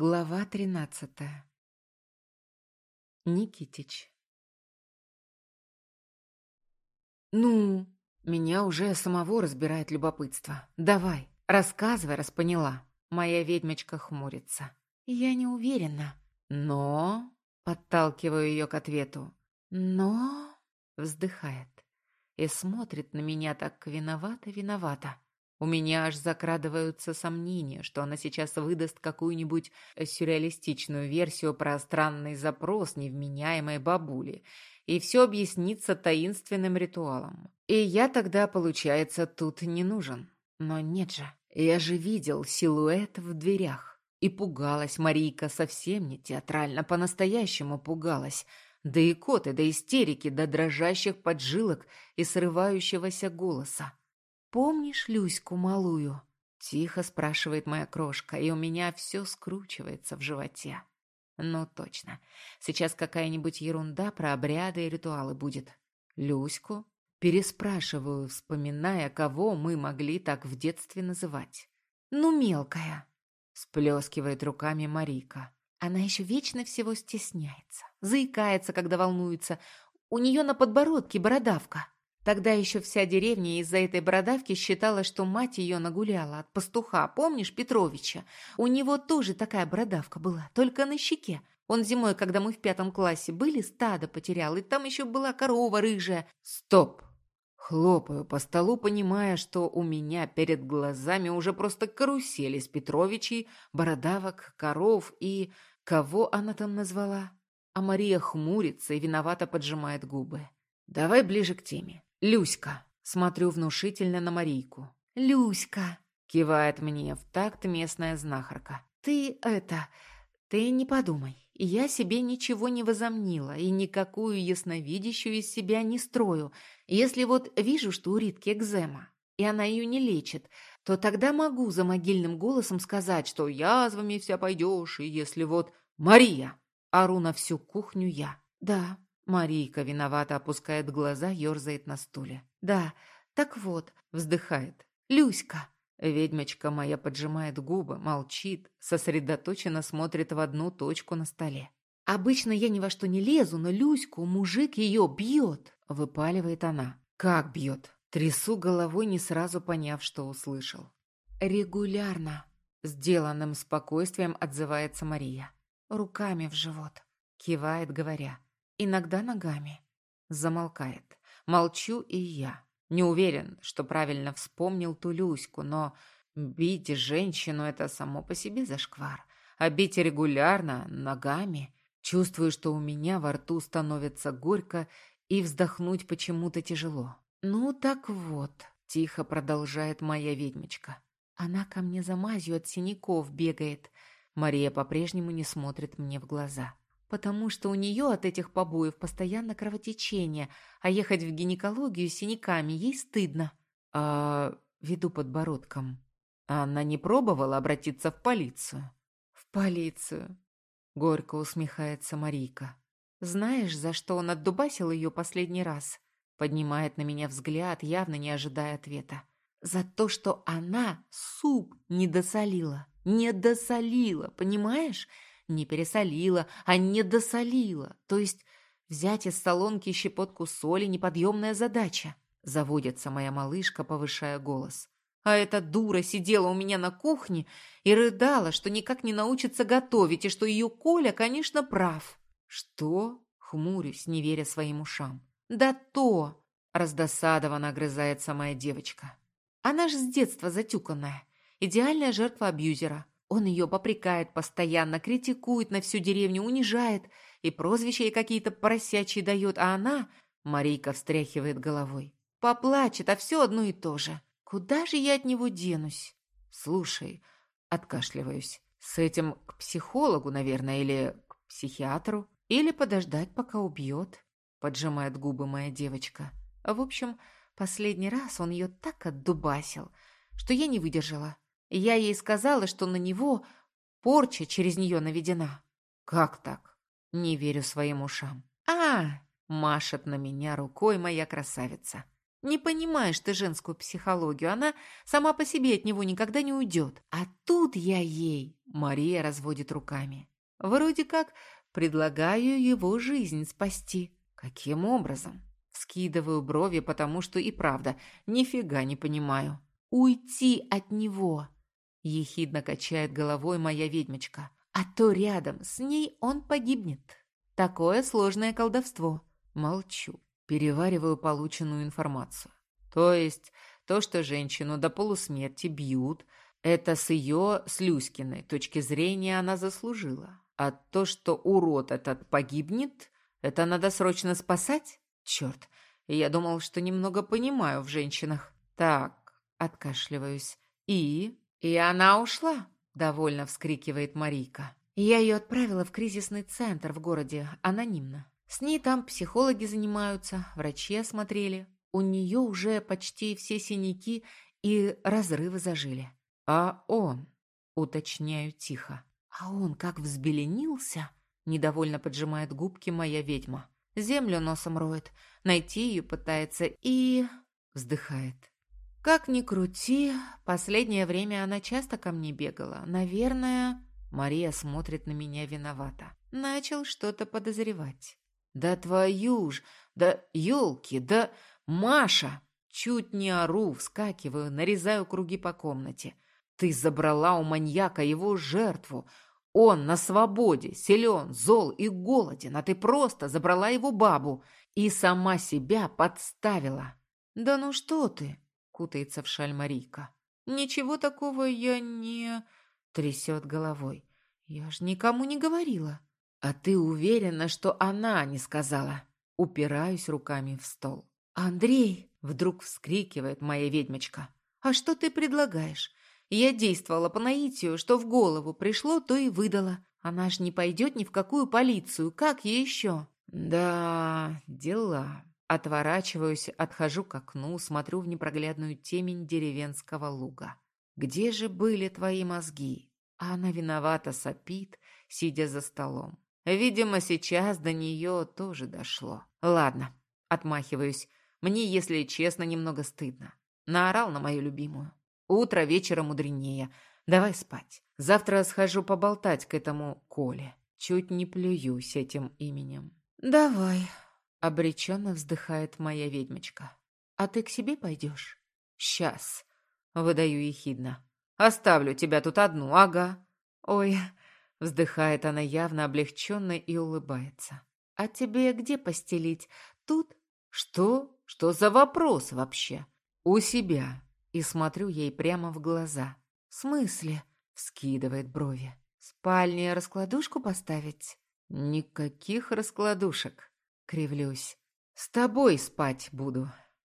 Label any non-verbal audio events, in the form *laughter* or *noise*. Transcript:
Глава тринадцатая. Никитич. «Ну, меня уже самого разбирает любопытство. Давай, рассказывай, раз поняла». Моя ведьмочка хмурится. «Я не уверена». «Но...» — подталкиваю ее к ответу. «Но...» — вздыхает и смотрит на меня так виновато-виновато. У меня аж закрадываются сомнения, что она сейчас выдаст какую-нибудь сюрреалистичную версию про странный запрос невменяемой бабули, и все объяснится таинственным ритуалом. И я тогда, получается, тут не нужен. Но нет же, я же видел силуэт в дверях. И пугалась Марийка совсем не театрально, по-настоящему пугалась. Да и коты, до истерики, до дрожащих поджилок и срывающегося голоса. «Помнишь Люську малую?» Тихо спрашивает моя крошка, и у меня все скручивается в животе. Ну, точно. Сейчас какая-нибудь ерунда про обряды и ритуалы будет. Люську? Переспрашиваю, вспоминая, кого мы могли так в детстве называть. «Ну, мелкая!» Сплескивает руками Марика. Она еще вечно всего стесняется. Заикается, когда волнуется. У нее на подбородке бородавка. Тогда еще вся деревня из-за этой бородавки считала, что мать ее нагуляла от пастуха. Помнишь Петровича? У него тоже такая бородавка была, только на щеке. Он зимой, когда мы в пятом классе были, стадо потерял, и там еще была корова рыжая. Стоп! Хлопаю по столу, понимая, что у меня перед глазами уже просто карусели с Петровичей, бородавок, коров и... Кого она там назвала? А Мария хмурится и виновато поджимает губы. Давай ближе к теме. «Люська!» — смотрю внушительно на Марийку. «Люська!» — кивает мне в такт местная знахарка. «Ты это... Ты не подумай. Я себе ничего не возомнила и никакую ясновидящую из себя не строю. Если вот вижу, что у Ритки экзема, и она ее не лечит, то тогда могу за могильным голосом сказать, что язвами вся пойдешь, и если вот... Мария!» Ору на всю кухню я. «Да, Марийка виновато опускает глаза, ерзает на стуле. «Да, так вот», — вздыхает. «Люська!» Ведьмочка моя поджимает губы, молчит, сосредоточенно смотрит в одну точку на столе. «Обычно я ни во что не лезу, но Люську мужик ее бьет!» — выпаливает она. «Как бьет?» Трясу головой, не сразу поняв, что услышал. «Регулярно!» — сделанным спокойствием отзывается Мария. «Руками в живот!» — кивает, говоря. Иногда ногами. Замолкает. Молчу и я. Не уверен, что правильно вспомнил ту Люську, но бить женщину — это само по себе зашквар. А бить регулярно, ногами. Чувствую, что у меня во рту становится горько и вздохнуть почему-то тяжело. «Ну так вот», — тихо продолжает моя ведьмочка. «Она ко мне за мазью от синяков бегает». Мария по-прежнему не смотрит мне в глаза потому что у нее от этих побоев постоянно кровотечение, а ехать в гинекологию с синяками ей стыдно. А веду подбородком. Она не пробовала обратиться в полицию? В полицию. Горько усмехается Марийка. Знаешь, за что он отдубасил ее последний раз? Поднимает на меня взгляд, явно не ожидая ответа. За то, что она суп не досолила. Не досолила, понимаешь? Не пересолила, а не досолила. То есть взять из солонки щепотку соли – неподъемная задача. Заводится моя малышка, повышая голос. А эта дура сидела у меня на кухне и рыдала, что никак не научится готовить, и что ее Коля, конечно, прав. «Что?» — хмурюсь, не веря своим ушам. «Да то!» — раздосадованно огрызается моя девочка. «Она же с детства затюканная, идеальная жертва абьюзера. Он ее попрекает постоянно, критикует на всю деревню, унижает и прозвища ей какие-то поросячьи дает, а она, Марийка встряхивает головой, поплачет, а все одно и то же. Куда же я от него денусь? Слушай, откашливаюсь, с этим к психологу, наверное, или к психиатру, или подождать, пока убьет, поджимает губы моя девочка. В общем, последний раз он ее так отдубасил, что я не выдержала. Я ей сказала, что на него порча через нее наведена. Как так? Не верю своим ушам. А, машет на меня рукой моя красавица. Не понимаешь ты женскую психологию, она сама по себе от него никогда не уйдет. А тут я ей Мария разводит руками. Вроде как предлагаю его жизнь спасти. Каким образом? Скидываю брови, потому что и правда нифига не понимаю. Уйти от него. Ехидно качает головой моя ведьмочка. А то рядом с ней он погибнет. Такое сложное колдовство. Молчу. Перевариваю полученную информацию. То есть то, что женщину до полусмерти бьют, это с ее, с Люськиной, точки зрения она заслужила. А то, что урод этот погибнет, это надо срочно спасать? Черт, я думал, что немного понимаю в женщинах. Так, откашливаюсь. И? И она ушла, довольно вскрикивает Марийка. Я ее отправила в кризисный центр в городе, анонимно. С ней там психологи занимаются, врачи осмотрели. У нее уже почти все синяки и разрывы зажили. А он, уточняю тихо. А он как взбеленился, недовольно поджимает губки моя ведьма. Землю носом роет, найти ее пытается и... вздыхает. Как ни крути, последнее время она часто ко мне бегала. Наверное, Мария смотрит на меня виновата. Начал что-то подозревать. Да твою ж, да елки, да Маша! Чуть не ору, вскакиваю, нарезаю круги по комнате. Ты забрала у маньяка его жертву. Он на свободе, силен, зол и голоден, а ты просто забрала его бабу и сама себя подставила. Да ну что ты, кутается в шаль Марийка. Ничего такого я не... Трясет головой. Я ж никому не говорила. А ты уверена, что она не сказала? Упираюсь руками в стол. «Андрей!» — вдруг вскрикивает моя ведьмочка. «А что ты предлагаешь? Я действовала по наитию, что в голову пришло, то и выдала. Она ж не пойдет ни в какую полицию, как ей еще?» «Да, дела». Отворачиваюсь, отхожу к окну, смотрю в непроглядную темень деревенского луга. «Где же были твои мозги?» А она виновата сопит, сидя за столом. Видимо, сейчас до нее тоже дошло. Ладно, отмахиваюсь. Мне, если честно, немного стыдно. Наорал на мою любимую. Утро вечера мудренее. Давай спать. Завтра схожу поболтать к этому Коле. Чуть не плююсь этим именем. Давай. Обреченно вздыхает моя ведьмочка. А ты к себе пойдешь? Сейчас. Выдаю ехидно. Оставлю тебя тут одну, ага. Ой, *laughs* вздыхает она явно облегченно и улыбается. А тебе где постелить? Тут? Что? Что за вопрос вообще? У себя и смотрю ей прямо в глаза. «В смысле?» — скидывает брови. «Спальне раскладушку поставить?» «Никаких раскладушек», — кривлюсь. «С тобой спать буду,